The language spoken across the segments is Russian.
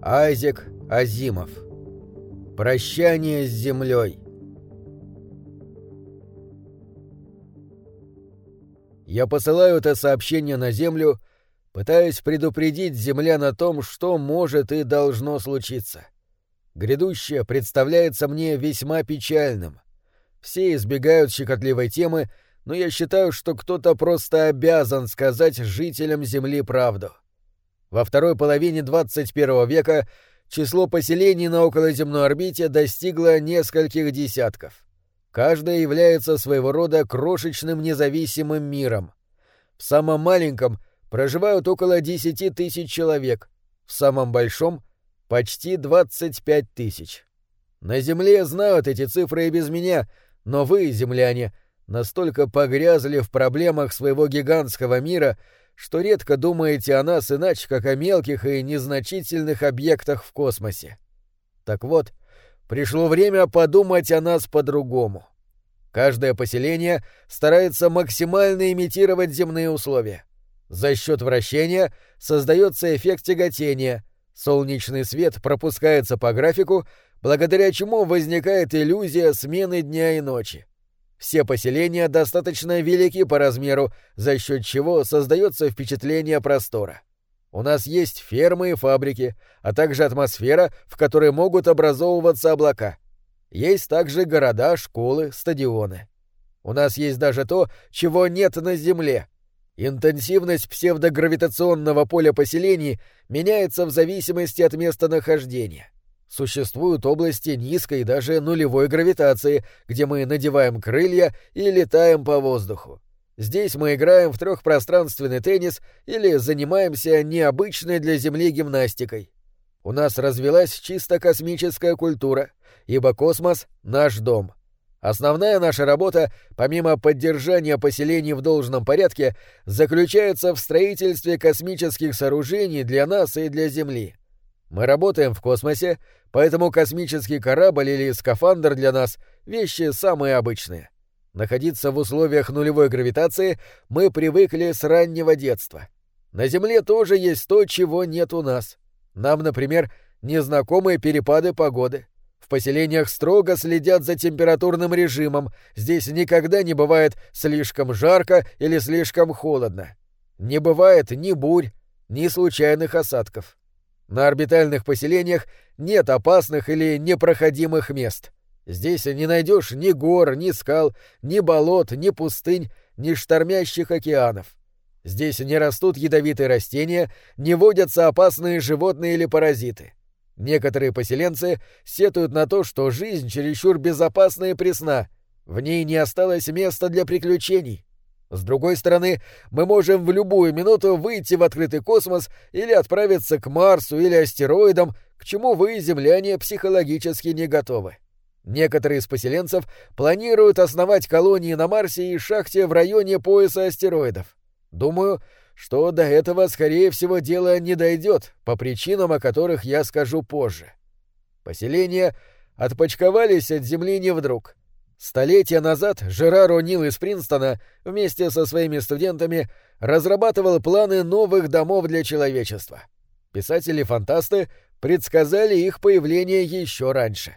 Айзек Азимов. Прощание с землей. Я посылаю это сообщение на Землю, пытаясь предупредить землян о том, что может и должно случиться. Грядущее представляется мне весьма печальным. Все избегают щекотливой темы, но я считаю, что кто-то просто обязан сказать жителям Земли правду. — во второй половине 21 века число поселений на околоземной орбите достигло нескольких десятков. Каждая является своего рода крошечным независимым миром. В самом маленьком проживают около 10 тысяч человек, в самом большом — почти 25 тысяч. На Земле знают эти цифры и без меня, но вы, земляне, настолько погрязли в проблемах своего гигантского мира, что редко думаете о нас иначе, как о мелких и незначительных объектах в космосе. Так вот, пришло время подумать о нас по-другому. Каждое поселение старается максимально имитировать земные условия. За счет вращения создается эффект тяготения, солнечный свет пропускается по графику, благодаря чему возникает иллюзия смены дня и ночи. Все поселения достаточно велики по размеру, за счет чего создается впечатление простора. У нас есть фермы и фабрики, а также атмосфера, в которой могут образовываться облака. Есть также города, школы, стадионы. У нас есть даже то, чего нет на Земле. Интенсивность псевдогравитационного поля поселений меняется в зависимости от местонахождения. Существуют области низкой, даже нулевой гравитации, где мы надеваем крылья и летаем по воздуху. Здесь мы играем в трехпространственный теннис или занимаемся необычной для Земли гимнастикой. У нас развилась чисто космическая культура, ибо космос — наш дом. Основная наша работа, помимо поддержания поселений в должном порядке, заключается в строительстве космических сооружений для нас и для Земли. Мы работаем в космосе, поэтому космический корабль или скафандр для нас — вещи самые обычные. Находиться в условиях нулевой гравитации мы привыкли с раннего детства. На Земле тоже есть то, чего нет у нас. Нам, например, незнакомые перепады погоды. В поселениях строго следят за температурным режимом, здесь никогда не бывает слишком жарко или слишком холодно. Не бывает ни бурь, ни случайных осадков. На орбитальных поселениях нет опасных или непроходимых мест. Здесь не найдешь ни гор, ни скал, ни болот, ни пустынь, ни штормящих океанов. Здесь не растут ядовитые растения, не водятся опасные животные или паразиты. Некоторые поселенцы сетуют на то, что жизнь чересчур безопасна и пресна, в ней не осталось места для приключений. С другой стороны, мы можем в любую минуту выйти в открытый космос или отправиться к Марсу или астероидам, к чему вы, земляне, психологически не готовы. Некоторые из поселенцев планируют основать колонии на Марсе и шахте в районе пояса астероидов. Думаю, что до этого, скорее всего, дело не дойдет, по причинам, о которых я скажу позже. Поселения отпочковались от Земли не вдруг. Столетия назад Жерар О'Нил из Принстона вместе со своими студентами разрабатывал планы новых домов для человечества. Писатели-фантасты предсказали их появление еще раньше.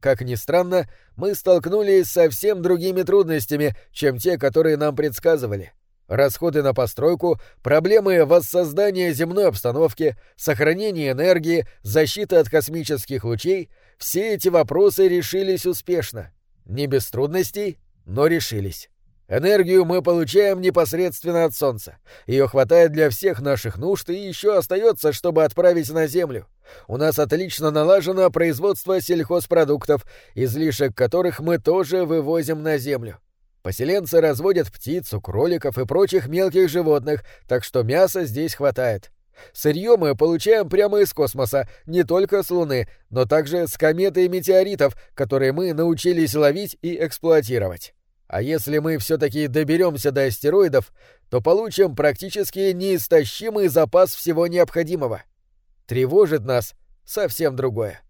Как ни странно, мы столкнулись с совсем другими трудностями, чем те, которые нам предсказывали. Расходы на постройку, проблемы воссоздания земной обстановки, сохранения энергии, защита от космических лучей — все эти вопросы решились успешно — не без трудностей, но решились. Энергию мы получаем непосредственно от Солнца. Ее хватает для всех наших нужд и еще остается, чтобы отправить на Землю. У нас отлично налажено производство сельхозпродуктов, излишек которых мы тоже вывозим на Землю. Поселенцы разводят птицу, кроликов и прочих мелких животных, так что мяса здесь хватает. Сырье мы получаем прямо из космоса, не только с Луны, но также с кометы и метеоритов, которые мы научились ловить и эксплуатировать. А если мы все-таки доберемся до астероидов, то получим практически неистощимый запас всего необходимого. Тревожит нас совсем другое.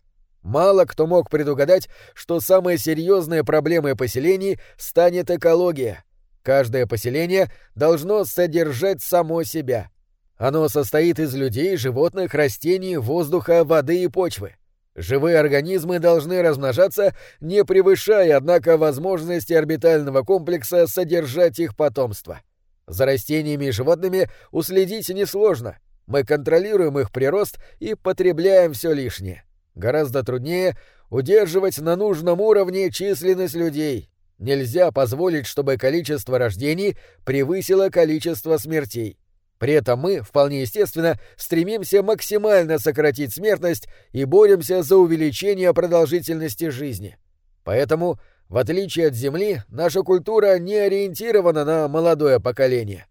Мало кто мог предугадать, что самой серьезной проблемой поселений станет экология. Каждое поселение должно содержать само себя — Оно состоит из людей, животных, растений, воздуха, воды и почвы. Живые организмы должны размножаться, не превышая, однако, возможности орбитального комплекса содержать их потомство. За растениями и животными уследить несложно. Мы контролируем их прирост и потребляем все лишнее. Гораздо труднее удерживать на нужном уровне численность людей. Нельзя позволить, чтобы количество рождений превысило количество смертей. При этом мы, вполне естественно, стремимся максимально сократить смертность и боремся за увеличение продолжительности жизни. Поэтому, в отличие от Земли, наша культура не ориентирована на молодое поколение.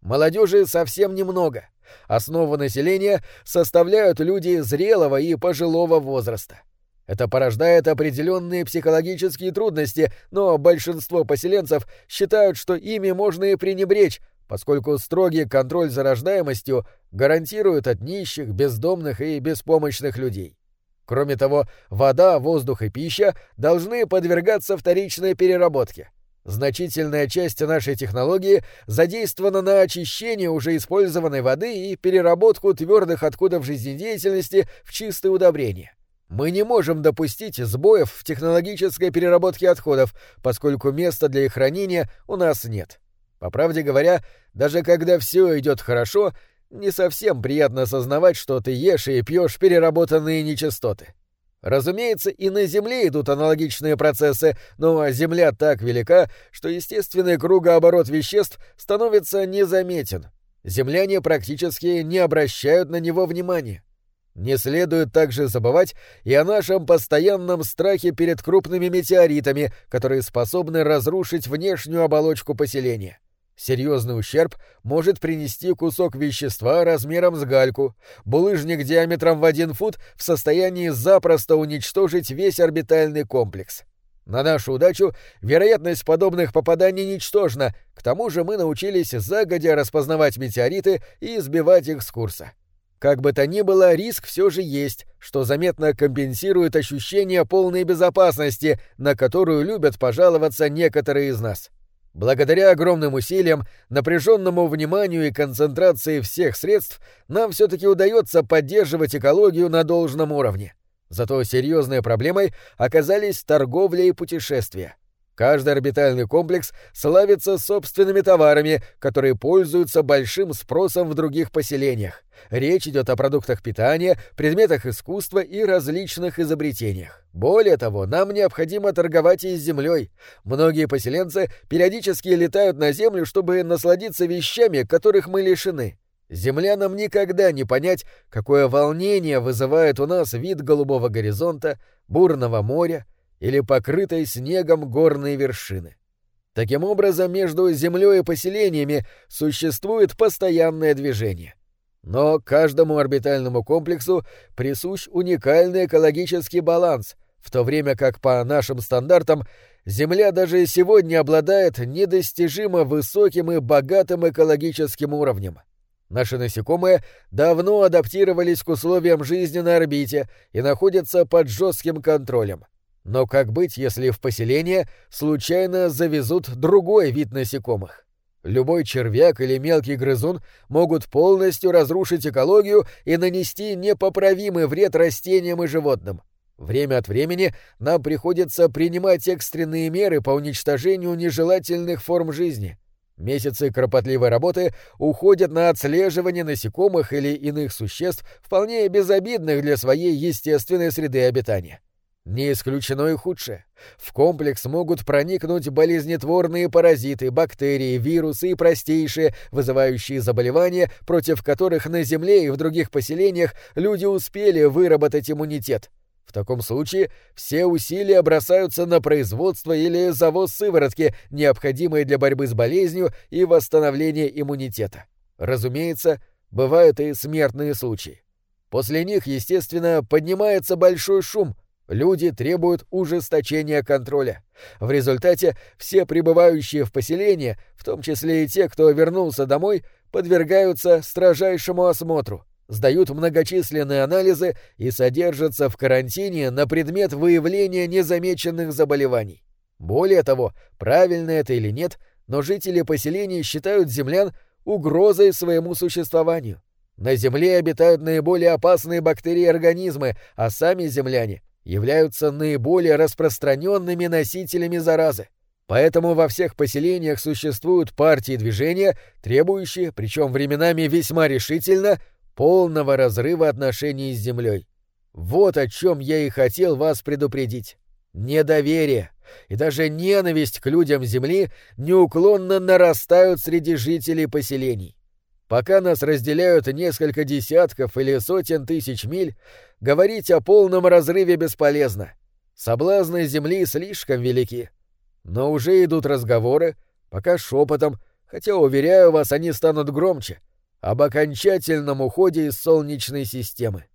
Молодежи совсем немного. Основу населения составляют люди зрелого и пожилого возраста. Это порождает определенные психологические трудности, но большинство поселенцев считают, что ими можно и пренебречь, поскольку строгий контроль за рождаемостью гарантирует от нищих, бездомных и беспомощных людей. Кроме того, вода, воздух и пища должны подвергаться вторичной переработке. Значительная часть нашей технологии задействована на очищение уже использованной воды и переработку твердых отходов жизнедеятельности в чистые удобрения. Мы не можем допустить сбоев в технологической переработке отходов, поскольку места для их хранения у нас нет. По правде говоря, даже когда все идет хорошо, не совсем приятно осознавать, что ты ешь и пьешь переработанные нечистоты. Разумеется, и на Земле идут аналогичные процессы, но Земля так велика, что естественный кругооборот веществ становится незаметен. Земляне практически не обращают на него внимания. Не следует также забывать и о нашем постоянном страхе перед крупными метеоритами, которые способны разрушить внешнюю оболочку поселения. Серьезный ущерб может принести кусок вещества размером с гальку. Булыжник диаметром в один фут в состоянии запросто уничтожить весь орбитальный комплекс. На нашу удачу вероятность подобных попаданий ничтожна, к тому же мы научились загодя распознавать метеориты и сбивать их с курса. Как бы то ни было, риск все же есть, что заметно компенсирует ощущение полной безопасности, на которую любят пожаловаться некоторые из нас. Благодаря огромным усилиям, напряженному вниманию и концентрации всех средств, нам все-таки удается поддерживать экологию на должном уровне. Зато серьезной проблемой оказались торговля и путешествия. Каждый орбитальный комплекс славится собственными товарами, которые пользуются большим спросом в других поселениях. Речь идет о продуктах питания, предметах искусства и различных изобретениях. Более того, нам необходимо торговать и с землей. Многие поселенцы периодически летают на Землю, чтобы насладиться вещами, которых мы лишены. Землянам никогда не понять, какое волнение вызывает у нас вид голубого горизонта, бурного моря, или покрытой снегом горные вершины. Таким образом, между землей и поселениями существует постоянное движение. Но каждому орбитальному комплексу присущ уникальный экологический баланс, в то время как по нашим стандартам Земля даже сегодня обладает недостижимо высоким и богатым экологическим уровнем. Наши насекомые давно адаптировались к условиям жизни на орбите и находятся под жестким контролем. Но как быть, если в поселение случайно завезут другой вид насекомых? Любой червяк или мелкий грызун могут полностью разрушить экологию и нанести непоправимый вред растениям и животным. Время от времени нам приходится принимать экстренные меры по уничтожению нежелательных форм жизни. Месяцы кропотливой работы уходят на отслеживание насекомых или иных существ, вполне безобидных для своей естественной среды обитания. Не исключено и худшее. В комплекс могут проникнуть болезнетворные паразиты, бактерии, вирусы и простейшие, вызывающие заболевания, против которых на Земле и в других поселениях люди успели выработать иммунитет. В таком случае все усилия бросаются на производство или завоз сыворотки, необходимой для борьбы с болезнью и восстановления иммунитета. Разумеется, бывают и смертные случаи. После них, естественно, поднимается большой шум — Люди требуют ужесточения контроля. В результате все прибывающие в поселение, в том числе и те, кто вернулся домой, подвергаются строжайшему осмотру, сдают многочисленные анализы и содержатся в карантине на предмет выявления незамеченных заболеваний. Более того, правильно это или нет, но жители поселений считают землян угрозой своему существованию. На Земле обитают наиболее опасные бактерии организмы, а сами земляне являются наиболее распространенными носителями заразы. Поэтому во всех поселениях существуют партии движения, требующие, причем временами весьма решительно, полного разрыва отношений с Землей. Вот о чем я и хотел вас предупредить. Недоверие и даже ненависть к людям Земли неуклонно нарастают среди жителей поселений. Пока нас разделяют несколько десятков или сотен тысяч миль, говорить о полном разрыве бесполезно. Соблазны Земли слишком велики. Но уже идут разговоры, пока шепотом, хотя, уверяю вас, они станут громче, об окончательном уходе из Солнечной системы.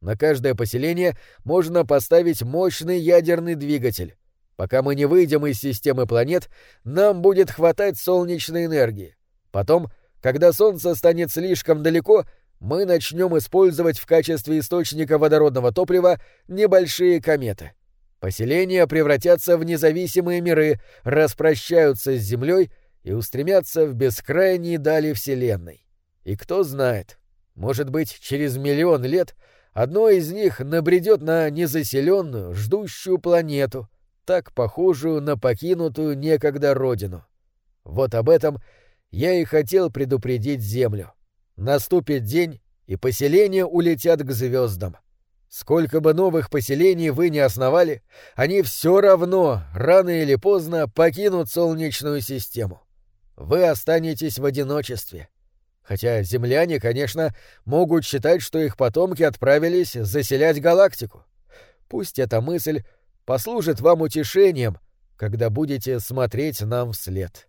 На каждое поселение можно поставить мощный ядерный двигатель. Пока мы не выйдем из системы планет, нам будет хватать солнечной энергии. Потом, когда Солнце станет слишком далеко, мы начнем использовать в качестве источника водородного топлива небольшие кометы. Поселения превратятся в независимые миры, распрощаются с Землей и устремятся в бескрайние дали Вселенной. И кто знает, может быть, через миллион лет одно из них набредет на незаселенную, ждущую планету, так похожую на покинутую некогда родину. Вот об этом я и хотел предупредить Землю. Наступит день, и поселения улетят к звездам. Сколько бы новых поселений вы не основали, они все равно, рано или поздно, покинут Солнечную систему. Вы останетесь в одиночестве. Хотя земляне, конечно, могут считать, что их потомки отправились заселять галактику. Пусть эта мысль послужит вам утешением, когда будете смотреть нам вслед.